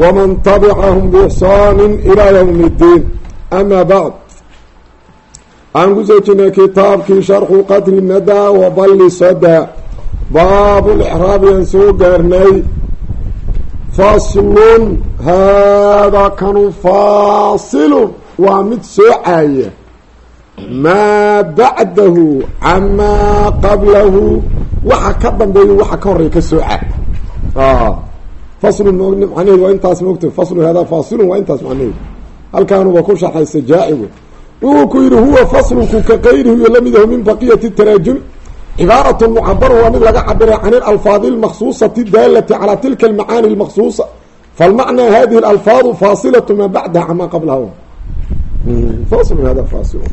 wman tabcahm bixsaan ilaa ywm اddiin ama bacd aan ku soo jirnay kitaabkii sharxu qadri nadaa waballi sada baabulexraabiyaan soo gaarnay faslun haadaa kanu faasilu waa mid soocaaya maa bacdahu camaa qablahu waxa ka dambeeya waxa ka horreya ka sooca faslun macnaheedu waa intaas moogta faslun haadaa faasilun waa intaas macnaheedu halkaanuba ku sharxay sajaacigu wuxuu ku yidhi huwa faslunku ka kayrihi iyo lamidahu min baqiyati taraajumi cibaaratun mucabaru waa mid laga cabiray can ilalfaadi almaksuusati daalati calaa tilka almacaani almaksuusa falmacnaa hadihi alalfaadu faasilatu maa bacdaha camaa qablaha. Faslun hada faasilun.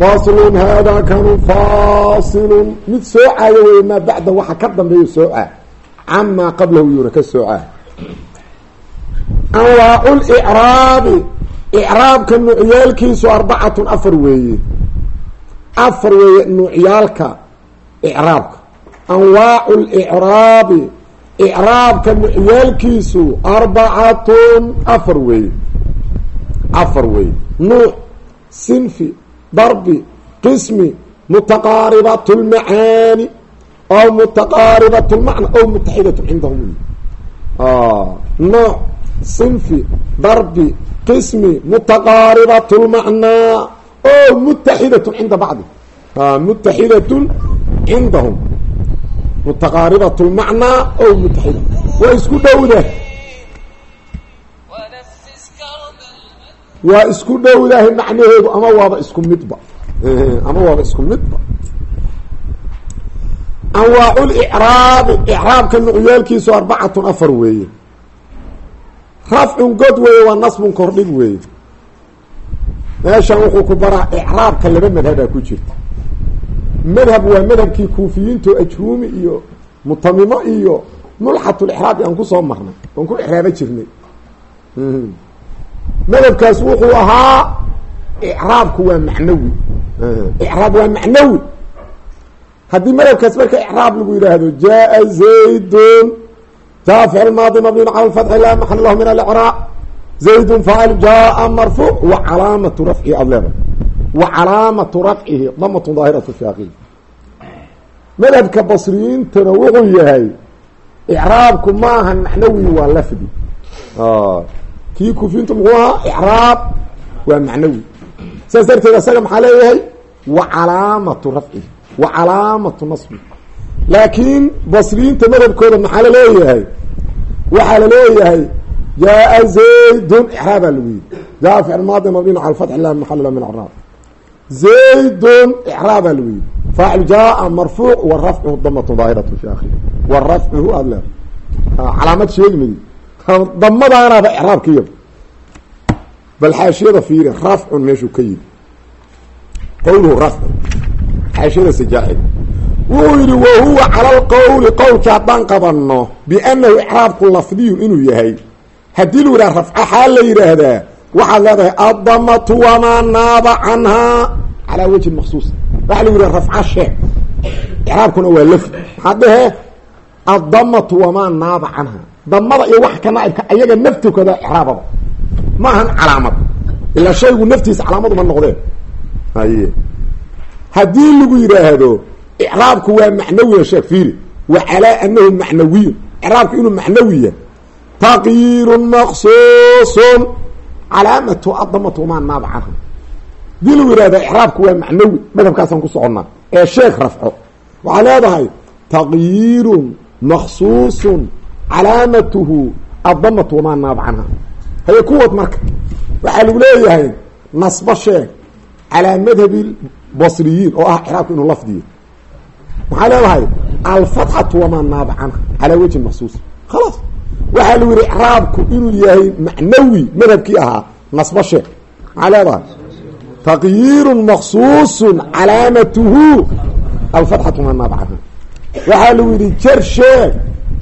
Faslun haadaa kanu faasilun. Mid soocaayo wey maa bacda waxa ka dambeeyo sooca camaa qablahu yuuna ka soocaa anwaacu licraabi icraabka nuucyaalkiisu arbacatun afar weeye afar weeye nuucyaalka icraabka anwaacu licraabi icraabka nuucyaalkiisu arbacatun afar weeye afar weeye nuuc sinfi darbi qismi mutaqaaribat lmacaani aw mutaqaaribat lmacna aw mutaxidat cindahum nooc sinfi darbi qismi mutaqaaribat lmacnaa o mutaxidatun cinda bacdi mutaxidatun cindahum mutaqaaribat lmacnaa o mutaxida waa isku dhowdah waa isku dhowdahay macnaheedu ama waaba isku midba ama waaba isku midba anwaacu licraabi icraabka nucyaalkiisu arbacatun afar weeye rafcun god weeye waa nasbun kordhig weeye meeshan wuxuu ku baraa icraabka laba madhabaa ku jirta madhab waa madhabkii kuufiyiinto ajruumi iyo mutamimo iyo mulxatulixraabi aan ku soo marnay aan ku ixraaba jirnay madhabkaas wuxuu ahaa icraabku waa macnawi icraab waa macnawi haddii madhabkaas marka icraab lagu yidhaahdo jaa zaydun. Jaa ficl maadi mabniun cala lfatxi laa maxal lahu min alicraab zaydun faal jaa marfuuc wa calaamatu rafcihi aada leedahay wa calaamatu rafcihi damatun daahiratu aqil madhabka basriyiintana wuxuu yahay icraabku maaha macnawi waa lafdi. Kii kufiintu muxuu ahaa? Icraab waa macnawi saas darteed isaga maxaa leeyahay? Wa calaamatu rafcihi wa calaamatu nasbi. Laakiin basriyiinta madhabkooda maxaa la leeyahay waxaa la leeyahay jaa zaydun icraabaa lagu yidhi jaa ficl maadi mabniin cala fatxi la maxal la min acraab zaydun icraabaa lagu yidhi faacil jaa marfuuc wa rafcuhu damatu daahiratu fi akhiri wa rafcuhu aada leeda calaamad sheegmay damadaanaaba icraabkiya bal xaashiyada fiiri rafcun meeshuu ka yidhi qowluhu rafcun xaashiyada sajaaxid wuxuu yidhi wa huwa cala alqowli qowlkii haddaan qabanno biannahu icraabku lafdiyun inuu yahay. Haddii lu yidhaha rafca xaal la yidhaahdaa waxaad leedahay addamatu wamaa naaba canhaa calaa wejhin maksuus waxaa lagu yidhaha rafca sheeg. Icraabkuna waa lafdi. Maxaa dhehe addamatu wamaa naaba canha. Damada iyo wax ka naaibka ayaga naftikooda icraababa ma ahan calaamad. Ilaa shaygu naftiisa calaamaduma noqdeen. Haye haddii lagu yidhaahdo icraabku waa macnawiya sheeg fiiri wa calaa anahu macnawiyun. Icraabku inuu macnawiya taqyiirun maqsuusun calaamatu adamatu wamaa naaba canha haddii lagu yidhahdo icraabku waa macnawi madhabkaasaan ku soconnaa ee sheeg rafco. Waxaa leedahay taqyiirun maqsuusun calaamatuhu adamatu wamaa naaba canha haye kuwad marka. Waxaa lagu leeyahay nasbo sheeg calaa madhabi basriyiin oo ah icraabku inuu lafdiyo maxaa leedahay? Alfatxatu wamaa naaba canha calaa wejhin maksuus khalaas waxaa lagu yihi icraabku inuu yahay macnawi madhabkii ahaa nasbo sheeg maxaa leedahay? Taqyiirun maksuusun calaamatuhu. Alfatxatu manabcaha waxaa lagu yidhi jar sheeg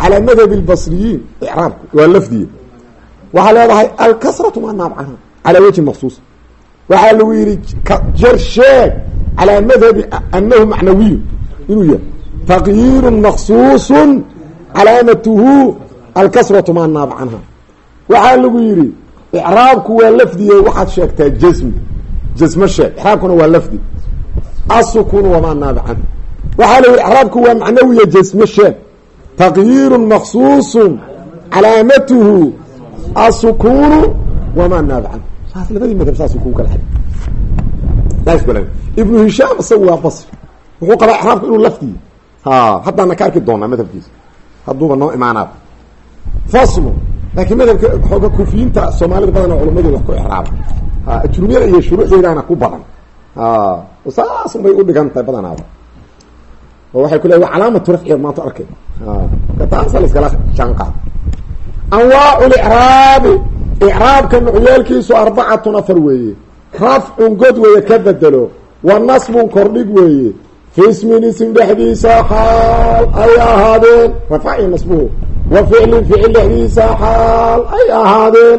calaa madhab اlbasriyiin icraabku waa lafdiya waxaa leedahay alkasratu manabcaha calaa wajhin maksuus waxaa lagu yidhi jar sheeg calaa madhabi anahu macnawiyu inuu yahay taqyiirun maksuusun calaamatuhu alkasratu ma naab canha waxaa lagu yidhi icraabku waa lafdiye waxaad sheegtaa jasmi jasmo sheeg icraabkuna waa lafdi asukunu wamaa naaba canhu waxaa la yidhi icraabku waa macnawiya jasmo sheeg taqyiirun maksuusun calaamatuhu asukunu wamaa naaba canhu saas labadii madhab saasay kuu kala xada ibnu hishaam isagu waa basri wuxuu qabaa icraabku inuu lafdiye ha haddaana ka arki doonaa madhabkiisa. Hadduuba noo imaanaaba faslu laakiin madhabka xooga kufiyiinta soomaalida badana culamadooda wax ku icraaba ajrumiyada iyo shuruucdeedaana ku badan saasun bay udhigan tahay badanaaba oo waxay ku le wa calaamatu rafciga maanta arkay. Taasa la iskala jaanqaad anwaacu licraabi. Icraabka nucyaalkiisu arbacatun afar weeye rafcun god weeye ka bedelo wa nasbun kordhig weeye. Fi ismin ism dhexdiisa xaal ay ahaadeen. Rafca iyo nasbuhu. Wa ficlin ficil dhexdiisa xaal ay ahaadeen.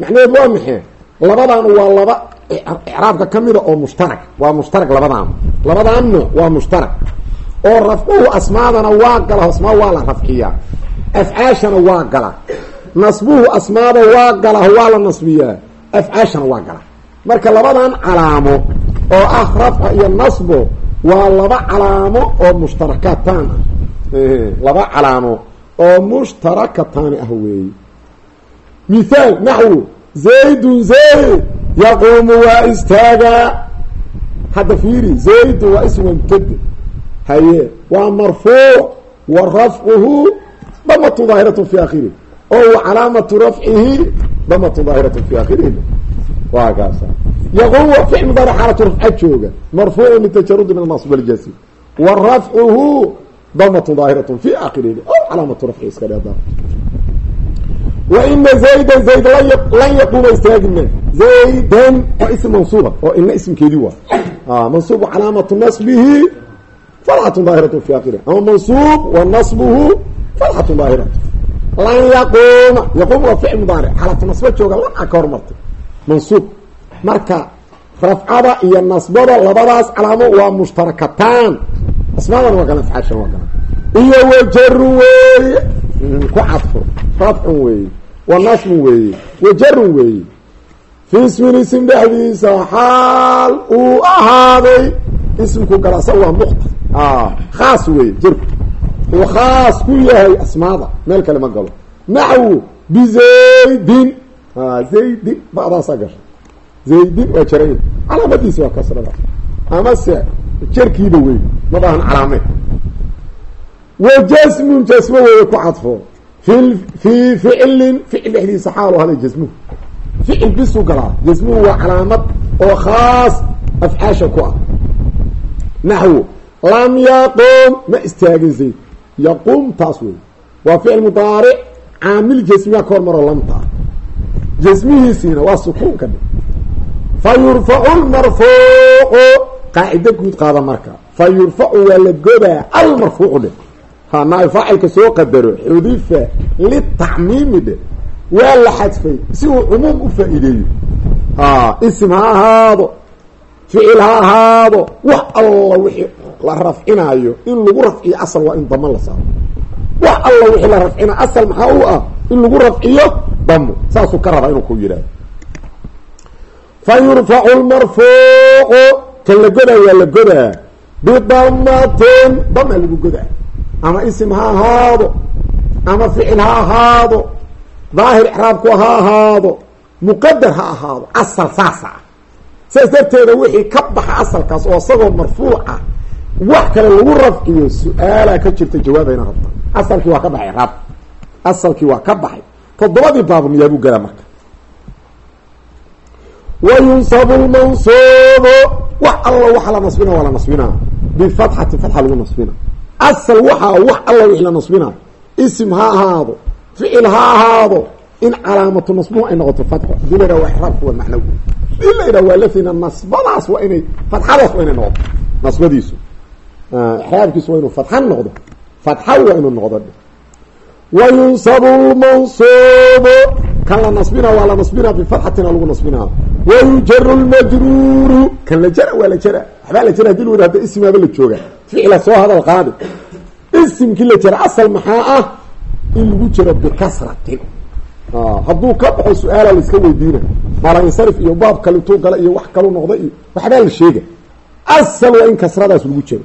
Macnaheed waa maxay? Labadan waa laba icraabka ka mida oo mushtarag waa mushtarag labadaan labadan. Nooc waa mushtarag oo rafcuhu asmaadana waa gala asmaa waa la rafciyaa. Afcaashana waa gala. Nasbuhu asmaada waa gala waa la nasbiyaa. Afcaashana waa gala marka labadan calaamo oo ah rafca iyo nasbo waa laba calaamo oo mushtarakatan ah. Laba calaamo oo mushtarakatani ah weeye mithaal naxwu zaydun zayd yaquumu waa istaagaa hadda fiiri zaydun waa ism mubtade haye waa marfuuc wa rafcuhu damatu daahiratu fi akhirih oo calaamatu rafcihi damatu daahiratu fi akhirih waa kaasa yaquum waa ficl mudaari xaalatu rafca jooga marfuucu litajarudi min almasb waljasi wa rafcuhu damatu daahiratu fi akhirih o calaamatu rafci iska dheeda waina zaydan zayd lan yaquuma istaagina zaydan waa ism mansuuba oo ina ismkeedii waa. Mansuub calaamatu nasbihi falxatu daahiratu fi akhirih ama mansuub wa nasbuhu falxatu daahiratu lan yaquuma yaquum waa mudaaric xaalatu nasba jooga lanaa ka hormartay mansuub. Marka rafcada iyo nasbada labadaas calaamo waa mushtarakataan. Asmaadana waa galan afcaashan waa galan iyo wajarun weeye. Ku cadfo. Rafcun weeye. Wa nasbun weeye. Wajarun weeye. Fi ismin ism dhexdiisa xaal uu ahaaday. Ismku gala sa waa mukhtar khaas weeye jarku uu khaas ku yahay asmaada. Meel kale ma galo. Naxwu bizaydin zaydin badaasaa gasha zaydin waa jaray. Calaamadiisi waa kasrada. Amase jarkiiba wey ma baahan calaame. Wa jasmun jasmo weeye ku cadfo. Fi fii ficilin ficil dhexdiisa xaalu haday jasmuhu ficil bisuu galaa. Jasmuhu waa calaamad oo khaas afcaasha ku ah. Naxwu lam yaqum ma istaagin zayd. Yaquum taas wey waa ficil mudaaric caamil jasmiya ka hormaro lamta. ah jasmihiisiina waa sukuunka fa yurfacu lmarfuucu qaacida guud qaada marka. Fa yurfacu waa la godaa almarfuucu dhe ha naay faacilka soo qadaro xudifa litacmiimi dhe waa la xadfay si uu cumuum u faa-iideeyo. Ha isim ha ahaado ficil ha ahaado wax alla wixii la rafcinaayo in lagu rafciyo asal waa in damo la saaro. Wax alla wixii la rafcina asal maxaa u ah? In lagu rafciyo damo saasuu ka rabaa inuu ku yidhahdo fa lmarfuucu kan la godaa waa la godaa bidamatin damaa lagu godaa. Ama isim ha ahaado ama ficil ha ahaado daahir icraabku ha ahaado muqadar ha ahaado asal saasa ah. Saas darteeda wixii ka baxa asalkaas oo isagoo marfuuca wax kale lagu rafciyo su'aalaa ka jirta jawaabayna rabta asalkii waa ka baxay icraab asalkii waa ka baxay toddobadii baabniyaa buu galaa marka. wa yunsabu lmansuubu wax alla waxa la nasbina waa la nasbinaa bifatxatin fatxa lagu nasbina. asal waxaa wax alla wixi la nasbinaa isim ha ahaado ficil ha ahaado in calaamatu nasbuhu ay noqoto fatxo haddii la yidhaha waa ixraabku waa macnawi haddii la yidhaha waa lafina nasbadaas waa inay fatxadaas waa inay noqoto nasbadiisu ixraabkiisu waa inuu fatxa noqdo fatxa waa inuu noqdo wayunsabu lmansuubu kan la nasbina waa la nasbina bifatxatina lagu nasbinaa wayujaru lmajruuru kan la jara waa la jara waxbaa la jara haddii lu hada ismaaba la jooga ficla soo hadal qaadi isimkii la jara asal maxaa ah in lagu jiro bikasratin hadduu ka baxo su'aala laiska weydiina maalinsarif iyo baab kalituu gala iyo wax kalu noqda iyo waxbaa la sheega asal waa in kasradaas lagu jiro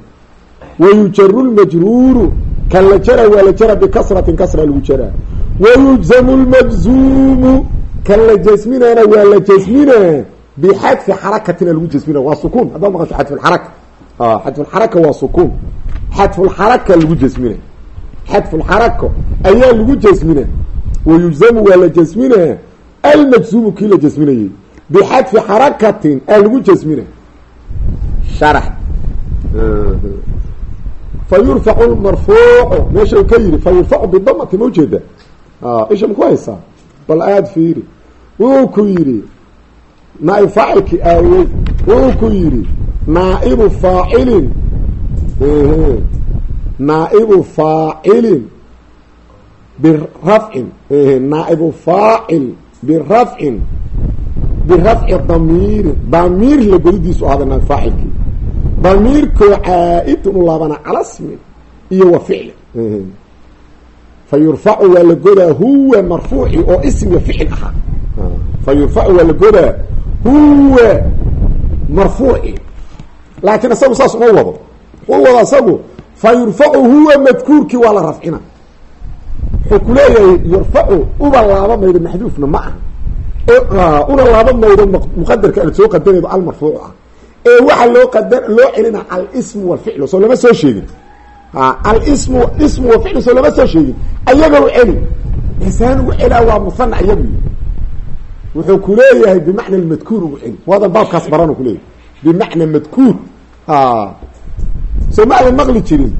wayujaru kan la jara waa la jara bikasratin kasra lagu jaraa wayujzamu lmajzuumu kan la jasminana waa la jasmina bixadfi xarakatina lagu jasmina. Waa sukuun haddaad maqasho xadfulxaraka xadfulxaraka waa sukuun xadfulxaraka lagu jasmina. Xadfulxarako ayaa lagu jasmina. Wayujzamu waa la jasmina. Almajzuumu kii la jasminayey bixadfi xarakatin aa lagu jasmina. Sharax fa yurfacu lmarfuucu meesha u ka yidhi fa yurfacu bidamati ma ujeeda isha maku haysaa bal aada fiiri wuu ku yidhi naaib faacilki aawey wuu ku yidhi naaibu faacilin naaibu faacilin birafcin naaibu faacil birafcin birafci damiirin damiir la godidiisu ahada naaib faacilkii damiirkoo caa-idun u laabana cala smin iyo wa ficlin fa yurfacu waa la godaa huwa marfuuci oo ismiga ficil ahaa fa yurfacu waa la godaa huwa marfuuci. Laakiin isagu saas uma wado. Wuxuu wada isagu fa yurfacu huwa madkuurkii waa la rafcina. Wuxuu ku leeyahay yurfacu uba laaba maydo maxduufna ma aha. Una laaba maydo muqadarka aad soo qadaraydo almarfuuc ah ee waxaa loo qadar loo celina alismu walficlu soo lama soo sheegin. Alismu ismu waficlu soo lama soo sheegin. Ayaga u celi insaan ugu celaa waa musana iyagu wuxuu ku leeyahay bimacna madkuur ugu celi waadan baabkaas baran kuleeyahay bimacna madkuur. Soo ma adan maqli jirin.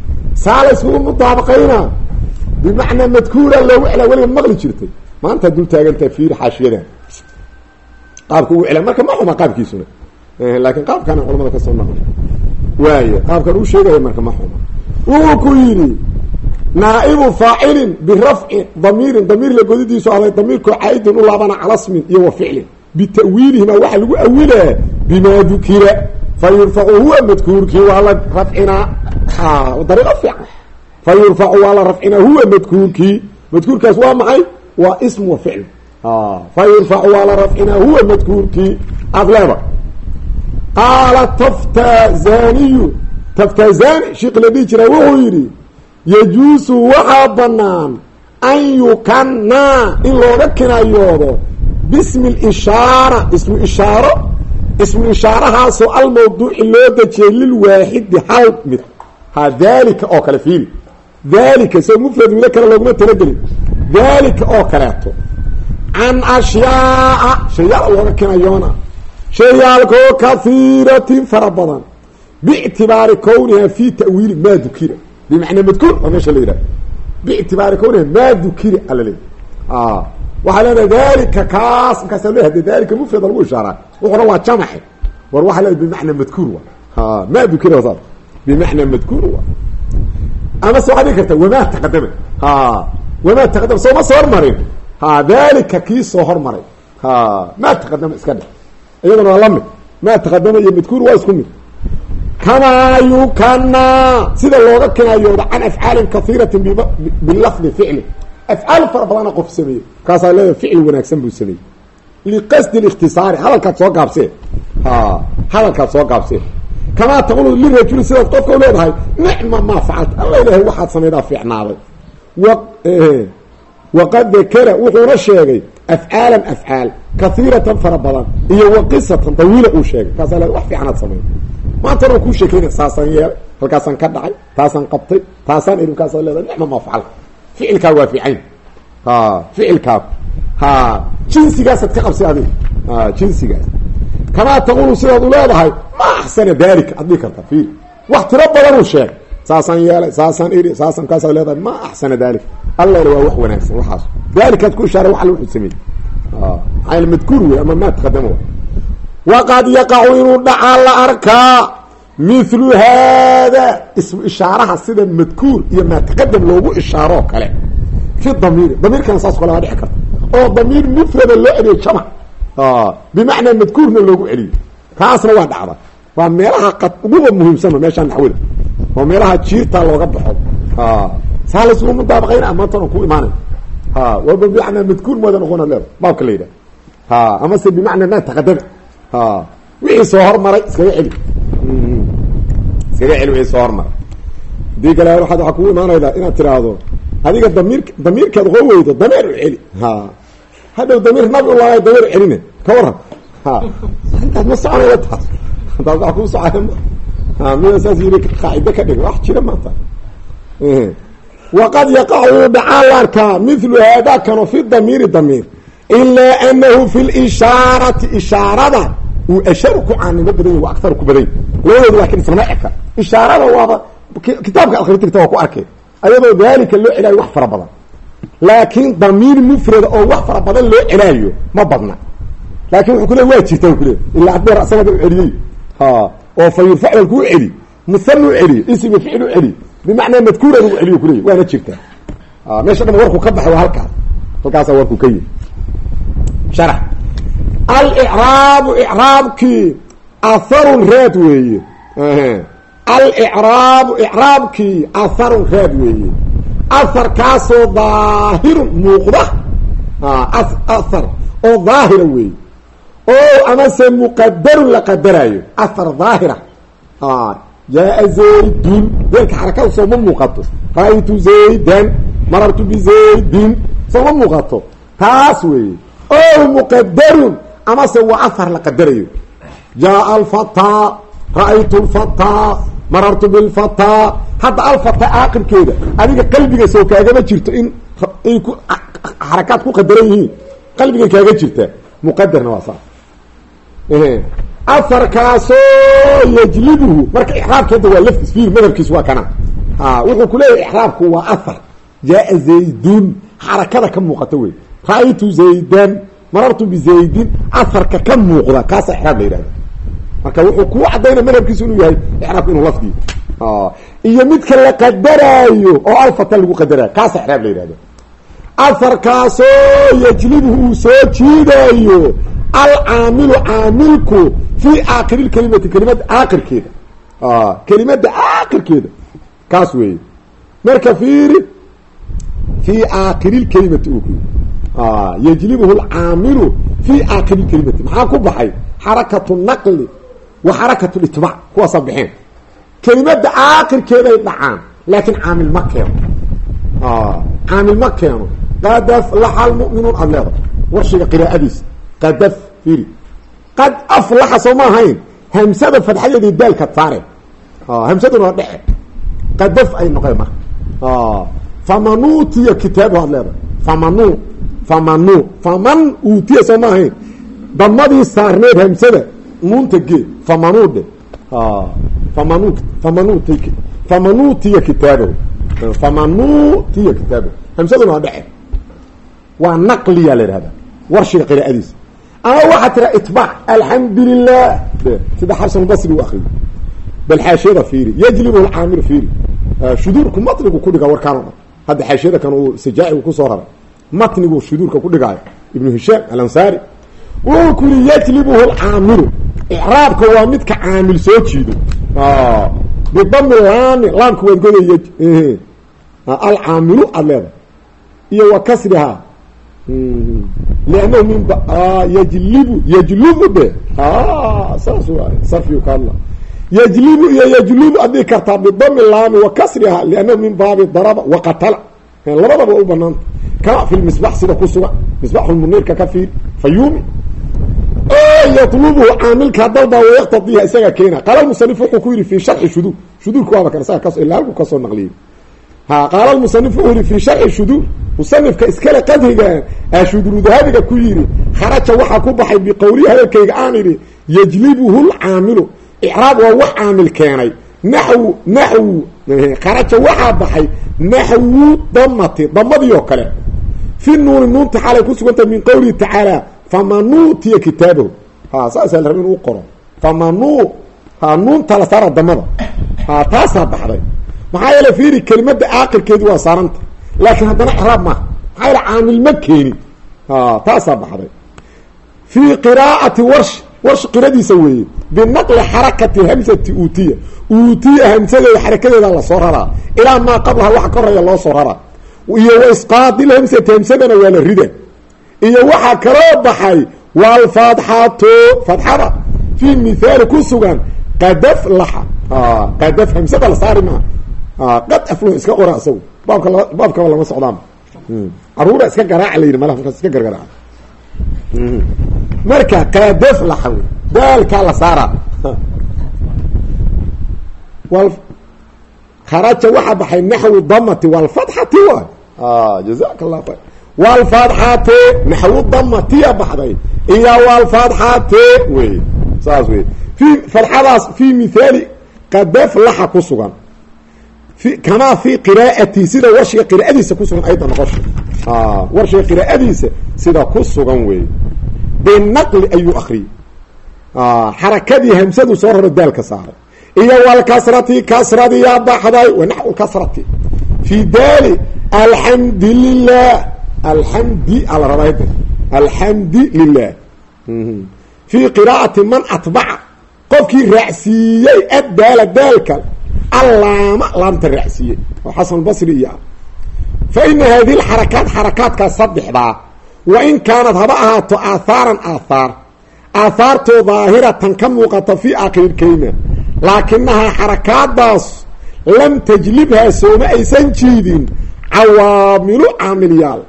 Saala iskugu mudaabaqayna bimacnaa madkuura loogu celaa weliga maqli jirtay. Maanta dul taagantaha fiir xaashiyadan qaabka ugu celaa marka ma xuma qaabkiisuna laakiin qaabkana culamada ka soo naqli waaye qaabkan uu sheegaya marka ma xuma wuu ku yidhi naaibu faacilin birafci damiirin. Damiir la godidiisu ahday damiirkoo caaidin u laabana cala iyo wa ficlin. Bita'wiilihima waxaa lagu awilaa bima dukira fa huwa madkuurkii waa la rafcinaa dariiqo fiican. Fa waa la rafcinaa huwa madkuurkii. Madkuurkaas waa maxay? Waa ism wa ficl. Fa waa la rafcinaa huwa madkuurkii. Aada leeda qaala taftazaniyu taftazani sheikh la dhihi jiraa wuxuu yidhi yajuusu waxaa banaan an yukanaa in looga kinayoodo bismi lishaara ismu ishaaro ismu ishaarahaasoo almawduuci loo dejiyay lilwaaxidi hal mid ha daalika oo kale fiili daalika soo mufrad milo kale looguma talagelin daalika oo kaleeto can ashyaaa shayaal looga kinayoona shayaalkoo kahiiratin fara badan. Biictibaari kowniha fi ta'wiili maa dukira bimacnaa madkuur waa meesha la yidhaha biictibaari kowniha maa dukira ala leey waxaa leedahay dalika kaas markaasa le hade dalika mufrada lagu ishaaraa wuxuna waa jamace war waxaa leedahay bimacnaa madkuur wa maa dukira sa bimacnaa madkuur wa ama se waxaa dhigi karta wamaa taqadama wamaa taqadama sooma soo hormarin. Dalika kii soo hormaray. Maa taqadama iska dhe iyaduna waa la mid. Maa taqadama iyo madkuur waa isku mid. Kamaa yukanaa sida looga kinayooda can afcaalin kahiiratin bilafdi ficli. Afcaal fara badana qof sameeyey. Markaasaa leedahay ficil wanaagsan buu sameeyey. Liqasdi اlikhtisaari hadalkaad soo gaabsee. Hadalkaad soo gaabsee. Kamaa taqulu lirajuli sidaad qofka u leedahay nicma maa facalta alla ilahay waxaad samaydaa fiicnaaday. Waqad dakara wuxuuna sheegay afcaalan afcaal kahiiratan fara badan iyo wa qisatan dawiila uu sheegay le wax fiicanaad samay maantana kuu sheekeynaya saasaan yeelay halkaasaan ka dhacay taasaan qabtay taasaan iri markaasa leedahay nicma maa ficilkaa waa fiicayn ficilkaagu ha jinsigaasaad ka qabsay adiga jinsigaas kamaa taqulu sidaad u leedahay ma axsana dalika ad dhihi karta fiil wax tiro badanuu sheegay saasaan yeelay saasaan iri saasaan kaasaa leedahay ma axsana dalika allana waa wax wanaagsan waxaas. Dalikaad ku ishaara wax alla wuxuu sameeyey. Maxaa madkuur wey ama maa taqadama waqad yaqacu inuu dhacaa la arkaa mithlu haada ishaaraha sida madkuur iyo maa taqadam loogu ishaaroo kale. Fi damiiri damiirkana saas kale waa dhici karta. Oo damiir mufrada loo celiyo jamac. Bimacnaa madkuurna loogu celiyo taasna waa dhacda waa meelaha qad uguba muhiimsano meeshaa naxwada oo meelaha jiirtaa looga baxo. Saa laysgu mudaabaqayn amaantan ku imaanay. Waa bimacnaa madkuur mooda noqona leeda baabka la yidhaha amase bimacnaa maa taqadama wixii soo hormaray iskaga celi. Iskaga celi wixii soo hormaray. Hadii kale waaad waxaa kugu imaanaydaa inaad tiraahdo adiga damiir damiirkaad qoo weydo dameer u celi. Hadhow damiir nabi ulaayo dameer celine ka waran intaas ma soconaya taas. Taas wax kuu socaya ma mida saas yiri qaacido ka dhig wax jira maanta waqad yaqacu uu dhacaa la arkaa mithlu haadaa kano fi damiiri damiir ilaa anahu fi lishaarati ishaarada uu asharu ku caanimo badan yahy wa aktaru ku badan labadooda laakin islama eka ishaarada waaba kitaabka akritigta waa ku arkay ayadoo daalika loo celaayo wax fara badan laakiin damiir mufrada oo wax fara badan loo celaayo ma badna laakin wuxuu kule waa jirta kule ilaa adeer asagaba u celiyey oo fa yurfacl kuu celi musan u celiy ismi ficil u celi bimacnaa madkuurad u celiyo kuley waana jirta. Meesha dham warku ka baxay waa halkaas halkaasaa warku ka yiri sharax. Alicraabu icraabkii aharun raad weeye. Alicraabu icraabkii aharun raad weeye. Aharkaasoo daahirun muuqda. Ahar oo daahira weeye o amase muqadarun la qadaraayo ahar daahira. Jaa zaydun deelka xarakada sooma muuqato. Ra'aytu zaydan. Marartu bizaydin sooma muuqato. Taas weeye. O muqadarun amase waa ahar la qadarayo jaa alfataa ra'aytu lfataa marartu bilfataa hadda alfataa aaqibkeeda adiga qalbiga soo kaagama jirto in ay ku xarakaad ku qadaran yihiin. Qalbigay kaaga jirtaa muqadarna waa aharkaasoo yajlibuhu. Marka ixraabki hadda waa laftis fiir madhabkiis waa kana. Wuxuu kuleeyahay ixraabku waa ahar jaa zaydun. Xarakada ka muuqata wey ra'aytu zaydan. Marartu bizaydin aharka ka muuqda. Kaasa ixraab la yihahda marka wuxuu kuu cadayna madhabkiisu inuu yahay ixraabku inuu lafdiyo iyo midka la qadaraayo oo alfata lagu qadaraayo kaasa ixraab la yihahda aharkaasoo yajlibuhu uu soo jiidaayo alcaamilu caamilku fii aakhiri lkelimati kelimada aakhirkeeda kelimada aakhirkeeda kaas weeye marka fiiri fii aakhiri lkelimati ku yajlibuhu lcaamilu fii aakhiri lkelimati maxaa ku baxay xarakatu naqli wa xarakatu litbaac kuwaasaa baxeen kelimada aakhirkeeday dhacaan laakiin caamil ma keeno caamil ma keeno qad aflaxa lmu'minuun aada leeda warshiga qiraa'adiisa qad af fiiri qad aflaxa soo ma ahayn hamsada fadxadeedii daalka saare. Hamsaduna waa dhece qadaf ay noqeen marka. Faman uutiya kitaabu aad leeda famanu famanu faman uutiya soo ma ahayn damadii saarneed hamsada nuunta gee famanuudhe famanu famanut famanutiya kitaabahu famanutiya kitaabahu hamsaduna waa dhece waa naqliya la yihahda warshiga qiraa'adiisa ama waxaa tira itbaac alxamdu lilah sida xasanbasri u akriyo bal xaashiyada fiiri yajlibu lcaamilu fiiri. Shuduurku matnigu ku dhigaa warkaan o dhan. Hadda xaashiyada kan uu sajaa-igu ku soo raray matnigu shuduurka ku dhigaayo ibnu hishaam alansaari wuxuu ku yihi yajlibuhu lcaamilu icraabka waa midka caamil soo jiido. Bidami laami laamka waad goday alcaamilu aada leedahay. Iyo wa kasrihaa liannahu min yajlibu yajlubu de saas waay sarfigu ka hadla yajlibu iyo yajlubu adii kartaa bidami laami wa kasrihaa liannahu min baabi daraba wa qatala. Labadaba u banaanta kama fi lmisbax sida ku sugan. Misbaxu muniirka ka fiir fayuumi yatlubuhu caamilka dalbaa wayaktadiiha isagaa keena. Qaala musanif wuxuu ku yihi fi sharxi shuduur shuduurka waaba kan isaga ilaa halku ka soo qaala musanif wuxuu yihi fi sharxi shuduur musanifka iskale qadriga ashuduru dahabiga ku yidhi kharaja waxaa ku baxay biqowlihi hadalkayga aan idhi yajlibuhu lcaamilu icraab waa wax caamil keenay. Naxwu naxwu kharaja waxaa baxay naxwu damati damadii oo kale. Fi nuuni nuunta xaalay ku sugantahay min qowlihi tacaala faman nuutiya kitaabahu ha saasaa la raba inuu qoro. Famanu ha nuunta la saara damada ha taasaa baxday maxaa yeele fiiri kelimada aakirkeedi waa saaranta laakiin haddana icraab maaha maxaa yeele caamil ma keenin. Taasaa baxday. Fii qiraa'ati warsh warsh qiradiisa weeye. Binaqli xarakati hamsati uutiya. Uutiya hamsadeeda xarakadeeda la soo raraa. Ilaa maa qablaha waxa ka horreeya loo soo raraa. Iyo wa isqaadil hamsati hamsadana waa la rida iyo waxaa kaloo baxay walfadxato fadxada fii mithaali ku sugan qadaf laxa. Qadaf hamsada la saari maa qad aflo iska qora isagu baabka baabkaba lama socdaan caruura iska garaaca la yidhi malaha markaas iska gargaraaca marka qadaf laxa wey daalkaa la saara. Wal kharaja waxaa baxay naxwu damati walfatxati waay jazaka allah khayr. Walfatxate naxwu damatiya baxday. Iyo walfatxate wey saas wey. Fi fadxadaas fii mithaali qadaf laxa ku sugan kamaa fi qiraa'ati sida warshiga qiraa'adiisa ku sugan ayda noqosha warshiga qiraa'adiisa sida ku sugan wey binaqli ayuu akriyay xarakadii hamsadu soo raro daalka saaray iyo walkasrati kasradiyaa baxday wa naxwu kasrati. Fi daali alxamdi lilah alxamdi ala rabaa alxamdi lilah fii qiraa'ati man atbaca. Qofkii raacsiiyey addaala daalka allaama laamta raacsiiyey oo xasan basri iyo ah fa ina hadihi lxarakaat xarakaadkaas saddexdaa wa in kaanad haba ahaato aahaaran aathaar. Aahaartoo daahiratan ka muuqata fii kelima laakinahaa xarakaadaas lam tajlibhaa sooma aysan jiidin. Cawaamilu caamilyaal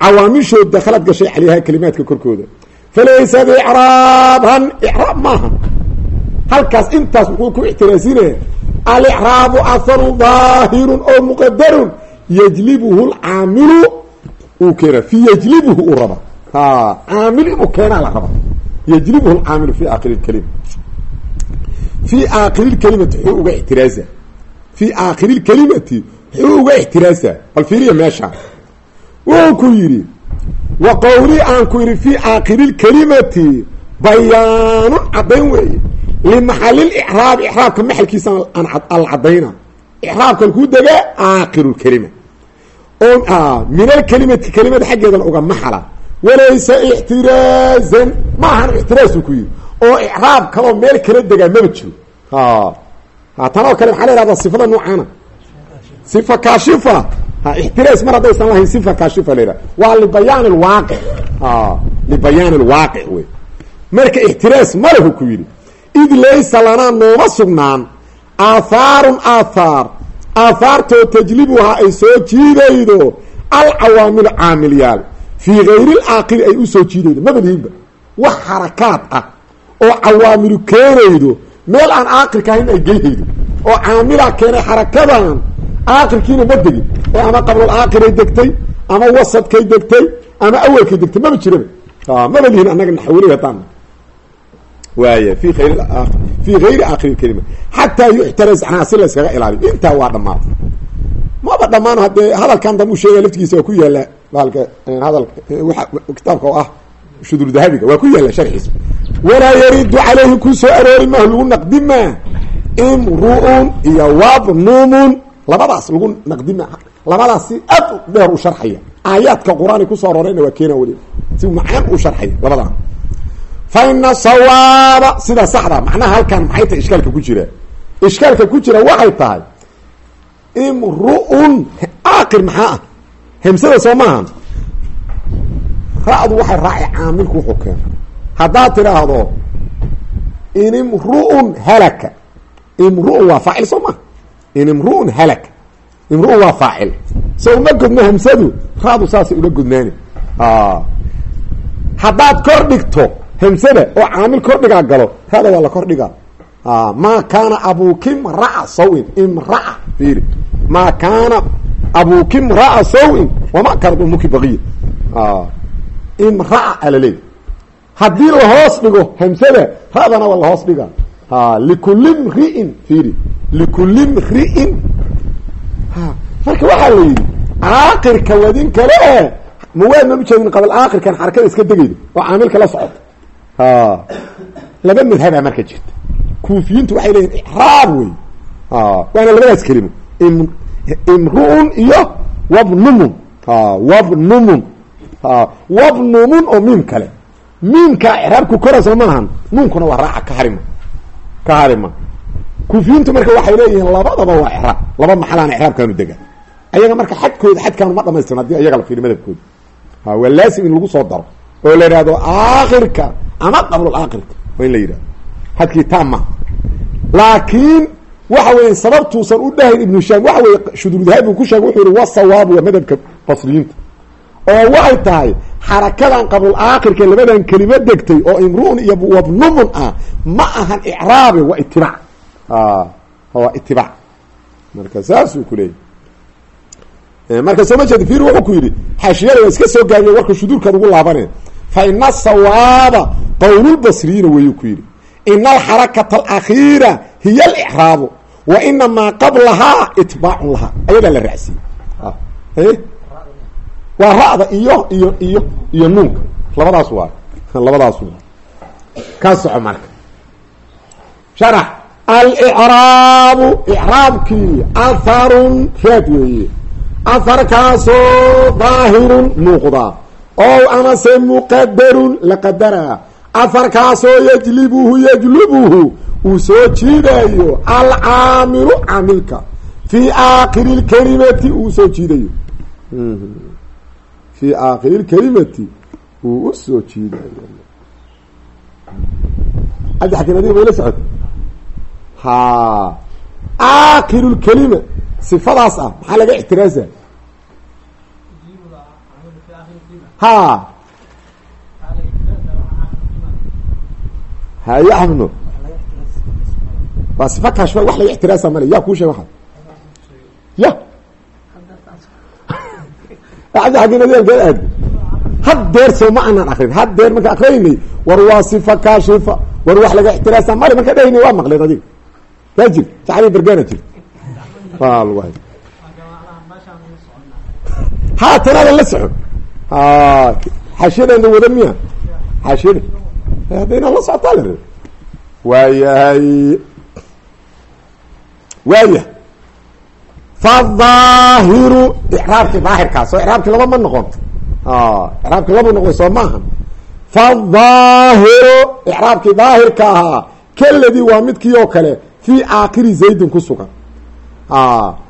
cawaamishoo dakhalad gashay calayhaa kelimaadka korkooda. Falaysad icraaban icraab maaha halkaas intaas muxuu ku ixtiraasinaya alicraabu aharu daahirun oo muqadarun yajlibuhu lcaamilu uu keena fi yajlibuhu uu raba caamil inuu keenaa la raba yajlibuhu lcaamilu fi aakhiri lkelima fii aakhiri lkelimati wuxuu uga ixtiraasa fii aakhiri lkelimati wuxuu uga ixtiraasa bal fiiriya meesha wuxuu ku yidhi wa qowli aan ku yidhi fii aakhiri lkelimati bayaanun caddayn weeye limaxalil icraab icraabka maxalkiisa ala cadayna icraabka kuu degaa aakhiru lkelima oo min alkelimati kelimada xaggeedana uga maxala walaysa ixtiraazan ma ahan ixtiraasu ku yidhi oo icraab kaloo meel kala degaa maba jiro tan oo kale maxaa la ihahdaa sifada noocaana sifa kaashifa ixtiraas mar haddaysan lahayn sifa kaashifa la yidhaha waa libayaan lwaaqic libayaan lwaaqic wey marka ixtiraas malahu ku yidhi id laysa lanaa nooma sugnaan. Aathaarun aathaar. Aathaartoo tajlibuhaa ay soo jiidaydo alcawaamilu caamilyaal. Fii gayri laakili ay u soo jiidaydo. Mabalihinba wax xarakaad ah oo cawaamilu keenaydo. Meel aan aakilka ahayn ay geyhaydo. Oo caamilaa keenay xarakadan aakilkiina ma degin. Ee ama qablal aakiray degtay ama wasadkay degtay ama awelkay degtay maba jiraba. Maba lihin annaga naxawilay haddaan waaya fi ayr fii gayri aakhiri kelima. Xataa yuxtaraz anaa si la yskaga ilaaliyo intaa waa dhammaatay maba dhammaan haddee hadalkan damuu sheegaya laftigiisa waa ku yaalla bahalka hadalka kitaabka oo ah shudur dahabiga waa ku yaalla sharxiisa. Walaa yaridu calayhi ku soo aroori maaho lagu naqdimaa imru'un iyo wabnumun labadaas lagu naqdima labadaas si dheer u sharxaya. Aayaadka qur'aanay ku soo aroorayna waa keena weliba si macaan u sharxaya labadaa fa ina sawaaba sida saxda macnaha halkan maxay tahay ishkaalka ku jira ishkaalka ku jira waxay tahay imru'un aakir maxaa ah hemsada soo maaha ra-du waxay raaci caamilku wuxuu keena haddaad tidhaahdo in imru'un halaka imru'un waa faacil soo maha in imru'un halaka imru'un waa faacil so uma godno hamsadu ra-du saasay ula godnaani haddaad kor dhigto hamsada oo caamil kordhigaa galo. Ra-da waa la kordhigaa maa kaana abuuki mraa sawin? Imraa fiiri. Maa kaana abuuki mraa sawin? Wamaa kaanat umuki baqiya imraa alaleey haddii lahoos dhigo hamsada ra-dana waa lahoos dhigaa. Likuli mri'in fiiri. Likuli mri'in marka waxaa la yidhi aakirka wadin kale e mawaad ma ujeedin qabal aakirkan xarakada iska degaydo oo caamilka la socota laba madhabaa marka jirta. Kuufiyiintu waxay leeyihiin ixraab wey waana labadaas kelimo. Imru-un iyo wabnumun. Wabnumun. Wabnumun oo miim kale. Miimka ixraabku koraysa maahan nuunkuna waa raaca ka harima. Ka harima. Kuufiyiintu marka waxay leeyihiin labadaba waa ixraab laba maxalaana ixraabkaanu dega ayaga marka xadkooda xadkaanu ma dhamaystirn haddii ayaga la fiiri madhabkooda. Waa laasim in lagu soo daro. Oo la yidhahdo aakhirka ama qabl aakhirka waa in la yidhahdo xadkii taama laakiin waxa weeye sababtuusan u dhahayn ibnu shaam waxa weye shudurdahabi ku sheegay wuxuu yihi wasawaabu waa madhabka basriyiinta oo waxay tahay xarakadan qablul aakhirka labadan kelimo degtay oo imruun iyo wabnumun ah ma ahan icraabe waa itibaac waa itibaac marka saasuu ku leeyay marka soo ma jeed fir wuxuu ku yidhi xaashiyada waa iska soo gaabiye warka shuduurkaad ugu laabaneen. Fa ina sawaaba qowlulbasriyiina weeyuu ku yidhi ina alxarakata alakhiira hiya alicraabu wa inamaa qablahaa itbaacun lahaa ayadaa la raacsiiyey. Waa ra'da iyo iyo iyo iyo nuunka. Labadaas waa labadaas waa. Ka soco marka. Sharax. Alicraabu icraabkii aharun raad weeye. Aharkaasoo daahirun muuqda ow amase muqadarun la qadaraa aharkaasoo yajlibuhu yajlubuhu uu soo jiidayo alcaamilu caamilka fii aakhiri lkelimati uu soo jiidayo fii aakhiri lkelimati uu u soo jiidayo addi xakim adiga mayla socota ha aakiru lkelima sifadaas ah maxaa laga ixtiraasa ha haye axmedno waa sifa kashfa wax laga ixtiraasa male yaa kuu sheeg waxa ya adi xakimadeenkeed aad haddeer soo ma aanan akrin haddeer marka akraynay war waa sifa kaashifa war wax laga ixtiraasa male marka dhehayna waa maqleen adiga. Yaa jir saxabi bergana jir. Waa hay haatanaada la socon. Xaashiyadaana wada miya xaashiyada hadda inaan la socotaa la rab waayahay. Waayah fadaahiru icraabkii daahirkaas oo icraabkii laba ma noqonto icraabkii laba noqon soo maaha fadaahiru icraabkii daahirka ahaa kaladii waa midkii oo kale fii aakhiri zaydin ku sugan.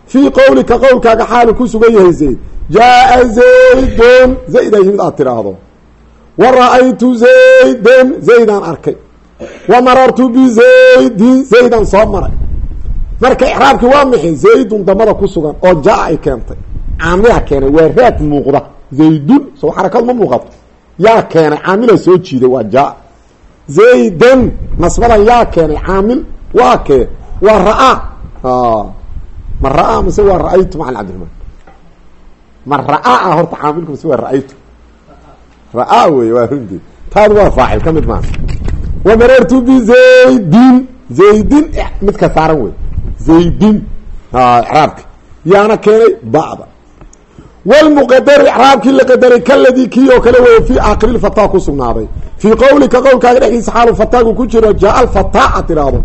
Fii qowlika qowlkaaga xaalu ku sugan yahay zayd. Jaa zaydun. Zaydaa yimid aad tiraahdo wa ra'aytu zaydan zaydaan arkay wa marartu bizaydin zaydaan soo maray marka icraabkii waa maxay zaydun damada ku sugan oo jaa ay keentay caamilaa keenay waa raad muuqda zaydun soo xarakad ma muuqato yaa keenay caamilaa soo jiiday waa jaa zaydan nasbadan yaa keenay caamil waa kee waa ra'a ma ra'a mase waa ra'aytu macal cabdiraxmaan ma ra'a ah horta caamilku mase waa ra'aytu ra'a wey waa runti taadu waa faacil ka mid maa wa marartu bizaydin zaydin. Midka saaran wey zaydin icraabka yaana keenay ba'da. Wlmuqadaru icraabkii la qadaray kaladii kii oo kale wey fii aakhiri lfataa ku sugnaaday. Fii qowlika qowlkaaga dhexdiisa xaalu fataagu ku jiro jaa alfataa aad tidhaahdo.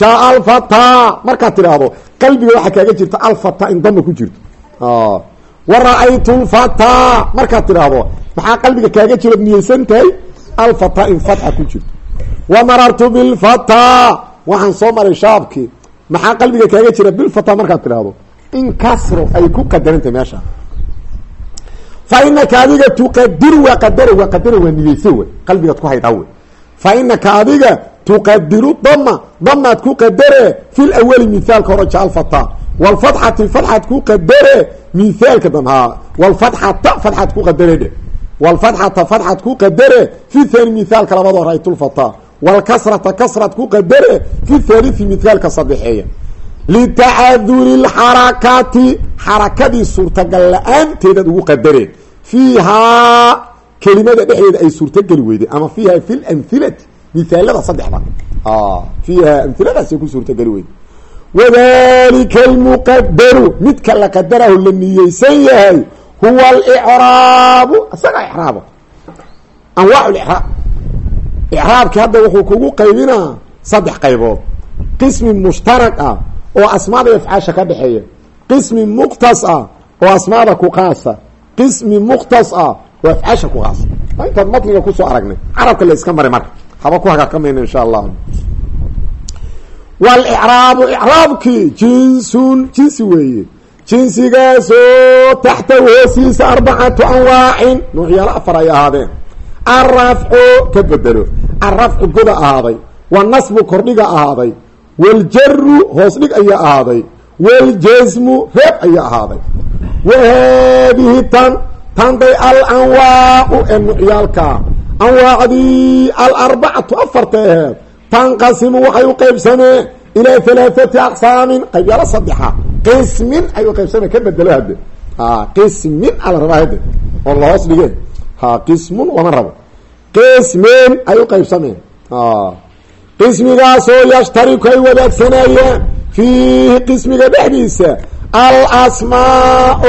Jaa alfataa. Markaad tidhaahdo qalbiga waxaa kaaga jirta alfataa in dama ku jirto wa ra'aytu lfataa markaad tidhaahdo maxaa qalbiga kaaga jirood niyeysan tahay alfataa in fatxa ku jirto wa marartu bilfataa waxaan soo maray shaabkii. Maxaa qalbiga kaaga jira bilfataa? Markaad tidhaahdo in kasro ay ku qadarantay meesha. Fa inaka adiga tuqadiru waa qadara waa qadara waa niyeyso wey qalbigaad ku adiga tuqadiru dama damaad ku qadare fi lawali mithaalka hore jaalfata wlfatxati fatxaad ku qadare mithaalka dam wlfatxata fatxaad ku qadare dhe wlfatxata fatxaad ku qadare fi thani mithaalka labado raytulfata wlkasrata kasraad ku qadare fi thalithi mithaalka sadexeeya litacaduri lxarakati xarakadii suurtagal la'aanteedaad ugu qadareen fiihaa kelimada dhexdeeda ay suurtageli weyday ama fiiha fi lamhilati mithaalada saddexda fiiha amhiladaasay ku suurtageli weyday wadalika almuqadaru midka la qadarahu la niyeysan yahay huwa alicraabu isagaa icraabo anwaac licraab icraabki hadda wuxuu kugu qaybinaa saddex qaybood qismi mushtarak ah oo asmaada afcaasha ka dhexeeya qismi muqtas ah oo asmaada ku qaasa qismi muqtas ah oo afcaasha ku qaasa intaad matniga ku soo aragnay carabka la iska maray marka haba ku insha allah walicraabu icraabkii jinsun jinsi weeye jinsigaasoo taxtahu hoosiisa arbacatu anwaacin nuucyaalo afar ay ahaadeen alrafcu ka bedelo alrafcu goda ahaaday wanasbu kordhiga ahaaday waljaru hoos dhig ayaa ahaaday waljasmu reeb ayaa ahaaday wa haadihi tan tanday alanwaaqu ee nuucyaalkaa anwaacdii alarbacatu afarta aheed tanqasimu waxay u qaybsameen ilaa halaaثati aqsaamin qaybyaalo saddexa. Qismin ay u qaybsameen ka bedelo hadde. Qismin ala rabaa hadde oo lahoos dhigeen qismun lama rabo. Qismin ay u qaybsameen qismigaasoo yashtariku ay wadaagsanayaan fiihi qismiga dhexdiisa alasmaau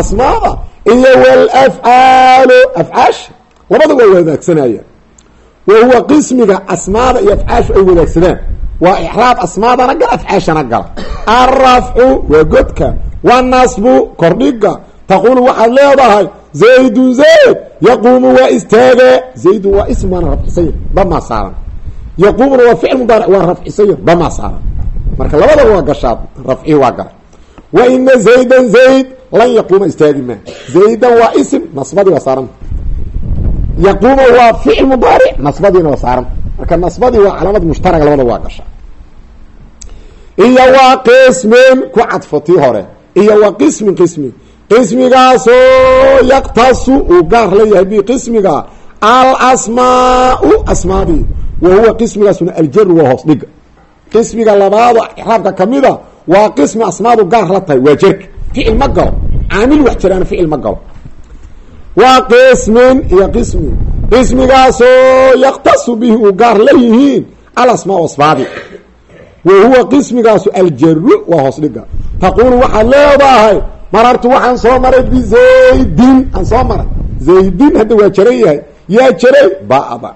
asmaada iyo walafcaalu afcaasha labada waa wadaagsanayaan wa huwa qismiga asmaada iyo afcaashu ay wadaagsadaan. Waa icraab asmaadana gal afcaashana gala. Alrafcu waa godka wanasbu kordhiga. Taquulu waxaad leedahay zaydun zayd yaquumu waa istaaga zaydun waa ism waana rafcisanya damaa saaran. Yaquumuna waa ficil mudaaric waa rafcisanya damaa saaran. Marka labadaba waa gashaa rafcihi waa gala wa ina zaydan zayd lan yaquuma istaagi zaydan waa ism nasbadii waa saaran yaquuma waa ficil mudaaric nasbadiina waa saaran. Marka nasbadii waa calaamad mushtaraka labada waa gasha. Iyo waa qismin ku cadfo tii hore. Iyo waa qismin qismi qismigaasoo yaktasu uu gaar leeyahay bi qismiga. Alasmaau asmaadii wa huwa qismigaasuna aljaru waa hoos dhiga qismiga labaado icraabka kamida waa qismi asmaadu gaar la tahay waa jerka ficil ma galo. Caamil wax jiraana ficil ma galo waa qismin iyo qismi. Qismigaasoo yaktasu bihi uu gaar la yihiin alasmaa asmaadi wa huwa qismigaasu aljaru waa hoos dhiga. Taquulu waxaad leedahay marartu waxaan soo maray bizaydin aan soo maray. Zaydin hadda waa jaran yahay. Yaa jaray? Bada.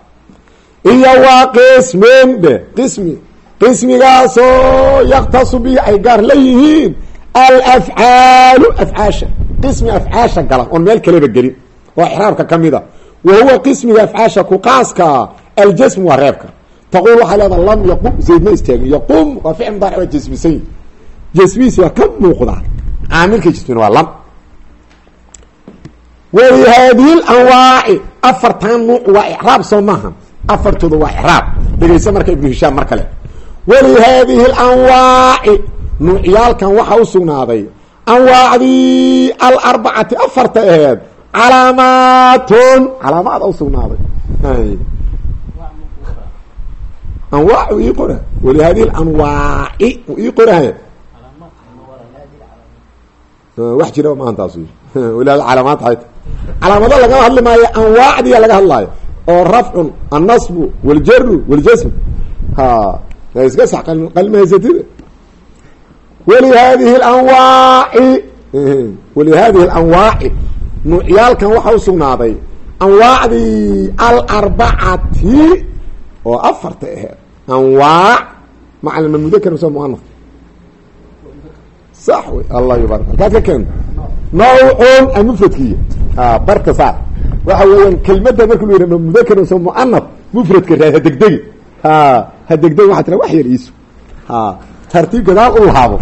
Iyo waa qismin dhe qismi. Qismigaasoo yaktasu bihi ay gaar la yihiin alafcaalu afcaasha qismi afcaasha gala oon meel kaleba gelin oo ixraabka ka mid a wa huwa qismiga afcaasha ku qaaskaa aljasmu waa reebka. Taquul waxaa leedaha lam yaqum zayd ma istaagin. Yaqum waa ficil mudaaric waa jasmisan jasmihiisi waa ka muuqdaa caamilka jasmina waa lam. Walihaadihi lanwaaci afartan nuuc waa icraab soo maaha afartooda waa icraab dhegaysa marka ibnu hishaam mar kale. Walihaadihi alanwaaci nuucyaalkan waxaa u sugnaaday. Anwaacdii alarbacati afarta aheed calaamaatun. Calaamaad u sugnaaday. Anwaac ii qora walihaadihi anwaaci ii qorahay. Wax jira maantaas walihaadi calaamaad ay calaamado lagama hadli maayo anwaacdiya laga hadlaayo oo rafcun annasbu waljaru waljasm ha iska sax qalmahaysatida walihaadihi lanwaaci walihaadihi alanwaaci nuucyaalkan waxaa u sugnaaday anwaacdii alarbacati oo afarta aheed anwaac macalima mudakar mise muanaf sax wey allah yubarak halkaad ka keento nawcun a mufradkiiya barka saar. Waxa weeyaan kelmadda marka yihahdo mudakar mise muanaf mufradka raad ha degdegi ha degdegi waxaa tira wax yar iisu tartiib gadaal u lahaabo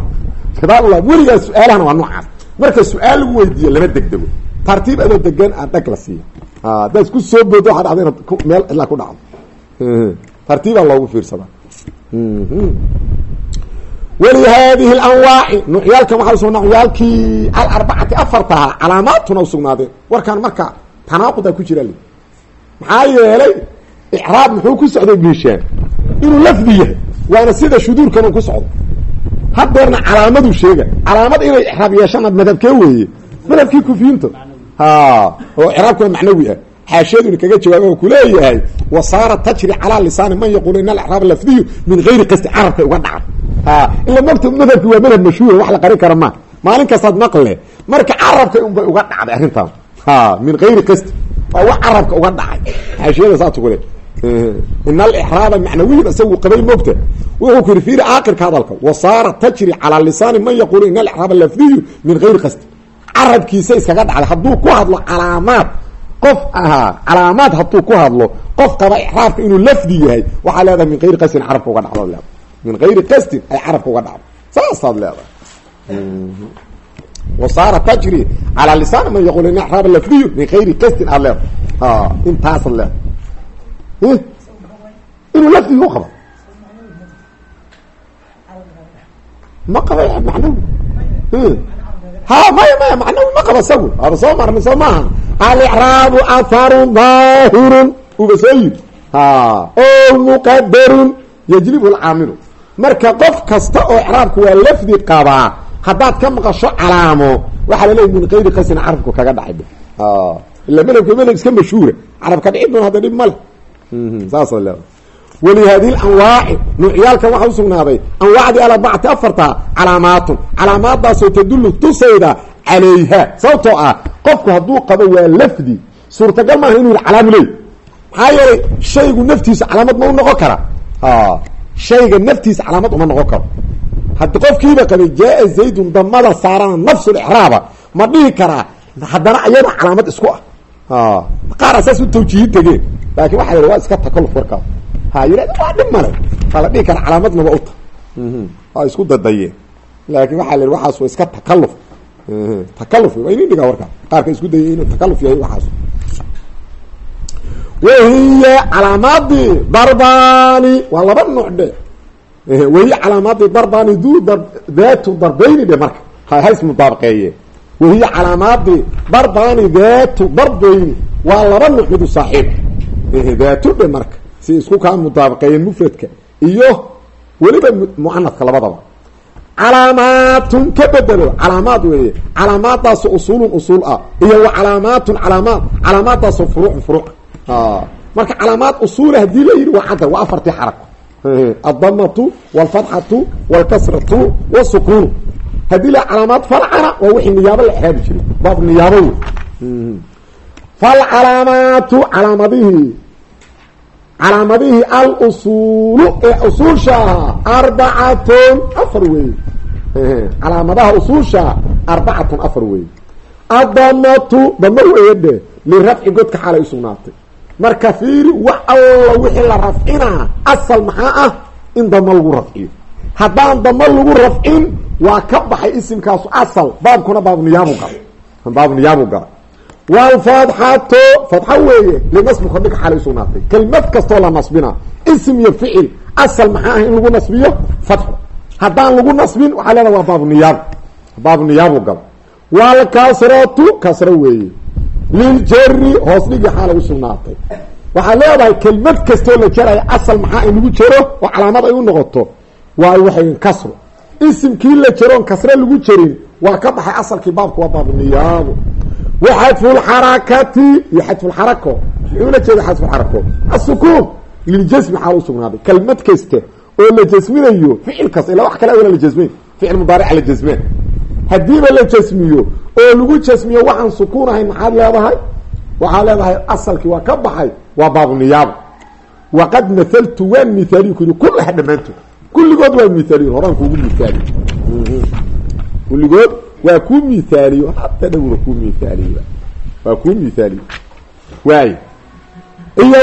gadaal u lahaabo weligaa su'aalahana waa noocaas. Marka su'aal lagu weydiiyo lama degdego tartiib adoo degan a dhag la siiya haddaad ku soo boodo waxaa dhacda inaad meel ilaa ku dhacdo. Tartiibaa loogu fiirsadaa walihaadihi alanwaaci nuucyaalkan waxaa usug nucyaalkii alarbacati afartaha calaamaadtuna usugnaadeen warkaan marka tanaaqudaa ku jira li maxaa yeelay icraab muxuu ku socday ibnu inuu lafdi yahay waana sida shuduurkan uu ku socdo. Hadeerna calaamaduu sheega calaamad inay icraab yeeshana madhabkee weeye? Madhabkii kufiyiinta oo icraabku waa macnawi ah. Xaashiyaduna kaga jawaaba oo kuleeyahay wasaara tajri calaa lisaani man yaquulu in alacraab lafdiyu min gayri qasdi carabkay uga dhacan ila mogta madhabki waa madhab mashhuura wax la qarin kara ma. Maalin kastaad maqle marka carabka unbay uga dhacday arrintaan min gayri qasdi waa wax carabka uga dhacay. Xaashiyada saas kule in alixraaba macnawiyan isagu qabay mogta wuxuu ku yidhi fiiri aakirka hadalka wasaara tajri calaa lisaani man yaquulu in alixraaba lafdiyu min gayri qasdi carabkiisa iskaga dhacday hadduu ku hadlo calaamaad qof ahaa calaamaad hadduu ku hadlo qof qaba ixraabka inuu lafdi yahay waxaa leedahay min gayri qasdin carabka uga dhacdo leedahay. Min gayri qasdin ay carabka uga dhacdo. Saasaad leedahay. Wasaara tajri calaa lisaan man yaqul in ixraaba lafdiyu min gayri qasdin aad leedahay. Intaasaad leedahay. Inuu lafdigi u qabo? Ma qaba macnawi ha macnawi ma qaba sagu aba soo marnay soo maaha alicraabu aharun daahirun uba soo yiri o muqadarun yajlibu lcaamilu marka qof kasta oo icraabku waa lafdi qabaa haddaad ka maqasho calaamo waxaa laleeya min kayri qasin carabku kaga dhacay. Ila melabka melab iska mashhuura. Carabka dhici doon hadda dhib male saasa leeda walihaadi anwaaci nuucyaalkan waxaa usugnaaday anwaacdii alarbacati afarta calaamaatun calaamaadaasoo tadullu tusayda calayha sababtoo ah qofku hadduu qabo waa lafdi suurtagal maaha inuu yihi calaamu leey maxaa yeelay shaygu naftiisa calaamad ma u noqon kara shayga naftiisa calaamad uma noqon karo haddi qofkiiba qabay jaa zaydun damada saarana nafsulixraaba ma dhihi karaa haddana ayada calaamad isku ah qaar saas u tawjiihin tegeen laakin waxa la waa iska takaluf warkaas ha dhib male waa la dhihi kara calaamadnaba uta waa isku dadayeen laakin waxaa la waxaas waa iska takaluf takaluf waa inin dhigaa warkaas qaarka isku dayay inuu takaluf yahay waxaas. Wahiya calaamaadii darbani waa laba nuuc dhe wahiya calaamaadii darbani du daatu darbeyni dhe marka. Hays mudaabaqeeye wahiya calaamaadii darbani daatu darbeyni waa laba nuuc midu saaxiib. Daatu dhe marka si isku kaa mudaabaqeeyeen mufradka iyo weliba muanadka labadaba. Calaamaatun ka bedelo calaamaad weeye. Calaamaadaasoo usuulun usuul ah iyo wa calaamaatun calaamaad calaamaadaasoo furuucun furuuc. Marka calaamaad usuula haddii la yidhi waa cadda waa afartii xarako addamatu walfatxatu walkasratu wasukuunu haddii la calaamaad falcana waa wixii niyaabo la exraabi jiray baab niyaabo wey falcalaamaatu calaamadihii calaamadihii alusuulu ee usuulsha arbacatun afar weeye calaamadaha usuulsha arbacatun afar weeye addamatu damo weeye dhe lirafci godka xaalay usugnaatay marka fiiri wax alla wixii la rafcinaa asal maxaa ah? In damo lagu rafciyo. Haddaan damo lagu rafcin waa ka baxay isimkaasu asal baabkuna baabniyaabu gala wlfatxato fatxa weeye linasbi kordhiga xaalay usugnaatay kelmad kastoo la nasbina ism iyo ficil asal maxaa ah in lagu nasbiyo fatxo haddaan lagu nasbin waxaa leedaha waa baabniyaab baabniyaabu gala waalkasratu kasro weeye. Liljari hoos dhigi xaalay usugnaatay waxaa leedahay kelmad kastoo la jaraya asal maxaa in lagu jaro oo calaamad ay u noqoto waa waxay kasro isimkii la jaroon kasre lagu jarin waa ka asalkii baabka waa baabniyaabo waxadfu lxarakati iyo xadfu lxarako muxuu la jeeda xadfu xarako asukuun liljasmi xaal usugnaaday kelmad kasta oo la jasminayo ficil kasta ila wax kale awla la jasmeyn ficil mudaarica la jasmeen haddiiba la jasmiyo oo lagu jasmiyo waxaan sukuun ahayn maxaad leedahay waxaad leedahay asalkii waa ka baxay waa baabuniyaaba waqad mahaltu waan mihaaliy ku yidhi kullaha dhammaantood kulligood waa mihaaliyin horaan kuugu mihaaliy kulligood waa kuu mihaaliyo hata dhowna kuu mihaaliy waa kuu mihaaliy waay iyo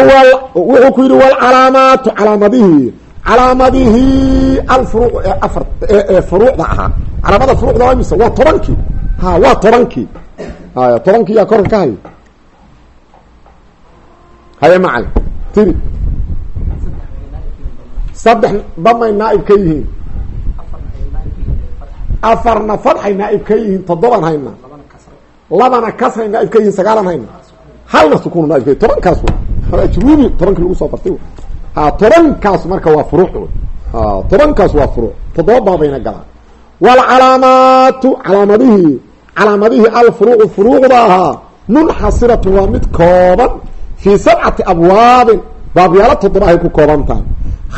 wuxuu ku yidhi walcalaamaatu calaamadihii. Calaamadihii alfuruuc ee afar ee furuucda ahaa. Calaamada furuucda waa mise waa tobankii ha waa tobankii haya tobankii yaa korka ka haya haya macali tiri. Saddex damay naaib ka yihiin afarna fadxay naaib ka yihiin toddobaan hayna. Labana kasray naaib ka yihiin sagaalan hayna. Halna sukun naaib ka tobankaas ajruumi tobankii lagu soo bartay ha tobankaas marka waa furuuc tobankaas waa furuuc. Toddoba baabayna galaan. Walcalaamaatu calaamadihii calaamadihii alfuruucu furuucda ahaa munxasiratu waa mid kooban fii sabcati abwaabin. Baabyaalo toddoba ahay ku kooban tahay.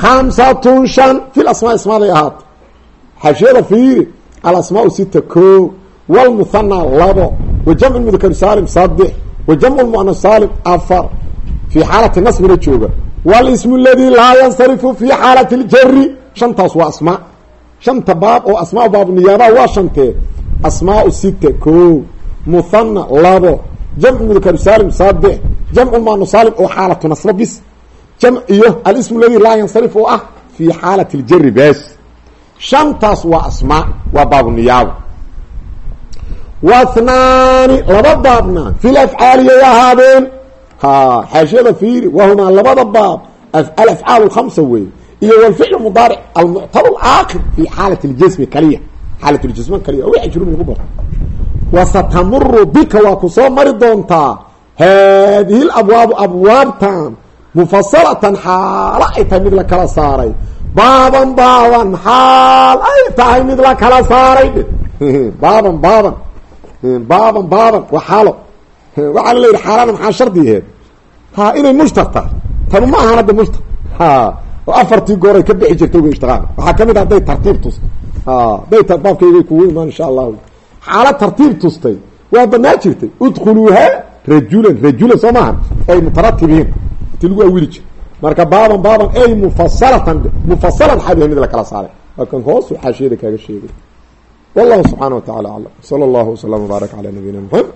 Khamsatun shan fil asmaa ismaaday ahaata fiiri alasmaau sita ko wlmuhana labo wa jamcu mudakar saalim saddex wa jamcu muana saalim afar fii xaalati nasbina jooga walismu aladii laa yansarifu fi xaalati ljari shantaas waa asmaa shanta baab oo asmaa baab niyaabaha waa shantee asmaau sita ko muhana labo jamcu mudakar saalim saddex jamcu muana saalim oo xaalatu nasba bis jam iyo alismu aladii laa yansarif oo ah fi xaalati ljari bes shantaas waa asmaa waa baabu niyaaba wathnaani laba baabna fil afcaaliyay ahaadeen. Ha xaashiyada fiiri wahumaa labada baab alafcaal lkhamsa wey iyo walficlu mudaaric almuctabar aakir fi xaalat ljismi kaliya. Xaalat ljism kaliya wi ajrumi lagu baro wasatamuru bika waa ku soo mari doontaa haadihi labwaabu abwaabtan mufasalatan xaalo ay tahay mid la kala saaray baaban baaban xaal. Ay tahay mid la kala saaray. Baaban baaban. Baaban baaban. Waa xaalo. Waxaa la yidhi xaalana maxaa shardi aheed ha inay mushtar tahay. Ma ahan hadda mushtar ha oo afartii gooray ka bixi jirtay ishtiqaaq waxaa ka mid a hadday tartiib tustay. Hadday baabkaygay kugu imaan insha allahu. Xaalo tartiib tustay. Waa banaa jirtay. Udkhuluuha rajulan rajulan soo maaha ay mutaratibiin ti lagu awili marka baaban baaban ey mufasalatan mufasalan xadiga mid lakala saaray. Waa kan hoosu xaashiyada kaaga sheegay. Wallahu subxaana wa tacala aclam sala allahu waslama wbaarak calaa nabiyina maxamed